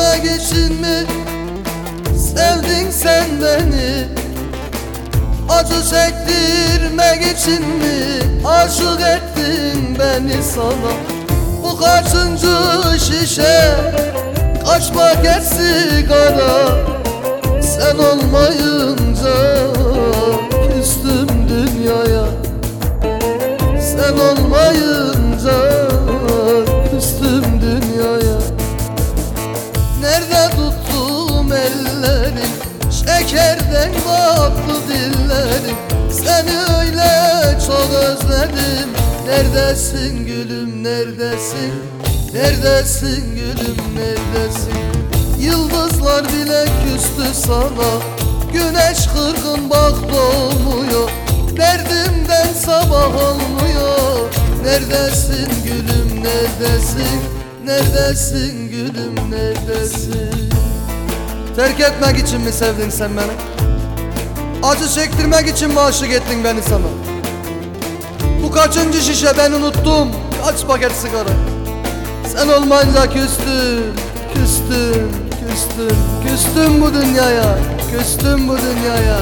Elime geçin mi? Sevdin sen beni Acı çektirmek için mi? Aşık ettin beni sana Bu kaçıncı şişe? Kaç paket sigara? Sen olmayın Şekerden tatlı dillerin Seni öyle çok özledim. Neredesin gülüm neredesin? Neredesin gülüm neredesin? Yıldızlar bile küstü sana Güneş kırgın bak doğmuyor. Derdimden sabah olmuyor. Neredesin gülüm neredesin? Neredesin gülüm neredesin? Terk etmek için mi sevdin sen beni? Acı çektirmek için mi aşık ettin beni sana? Bu kaçıncı şişe ben unuttum. Kaç paket sigara. Sen olmayınca küstüm Küstüm, küstüm. Küstüm bu dünyaya Küstüm bu dünyaya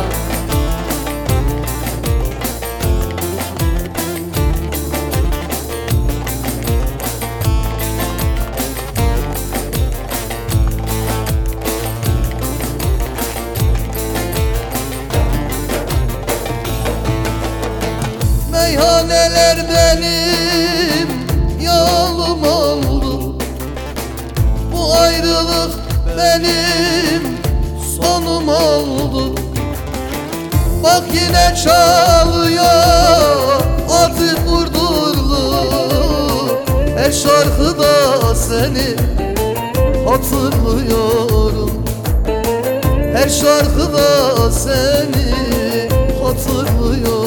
Meyhaneler benim yolum oldu. Bu ayrılık benim sonum oldu. Bak yine çalıyor artık vurdurlu Her şarkıda seni hatırlıyorum. Her şarkıda seni hatırlıyorum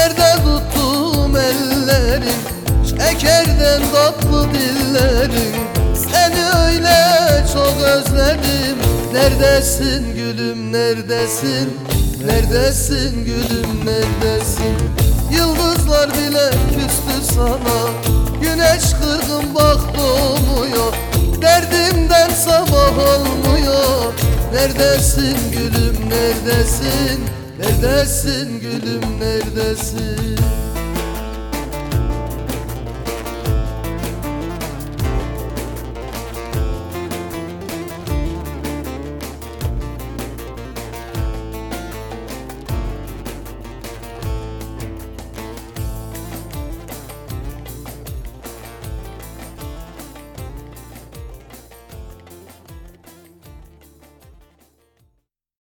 Nerede tuttum ellerin Şekerden tatlı dillerin Seni öyle çok özledim. Neredesin gülüm neredesin? Neredesin gülüm neredesin? Yıldızlar bile küstü sana. Güneş kırgın bak doğmuyor. Derdimden sabah olmuyor. Neredesin gülüm neredesin Neredesin gülüm neredesin